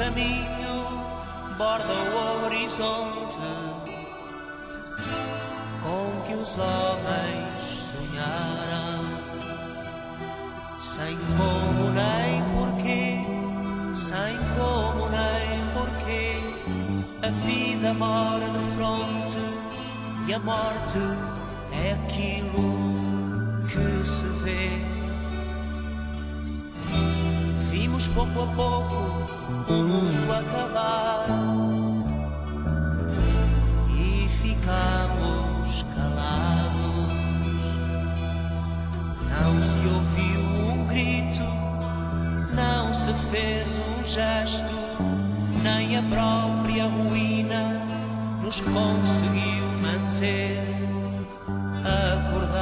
caminho borda o horizonte com que os homens sonharam, sem como nem porquê, sem como nem porquê, a vida mora de fronte e a morte é aquilo que se vê. Pouco a pouco o mundo acabar e ficamos calados. Não se ouviu um grito, não se fez um gesto, nem a própria ruína nos conseguiu manter acordados.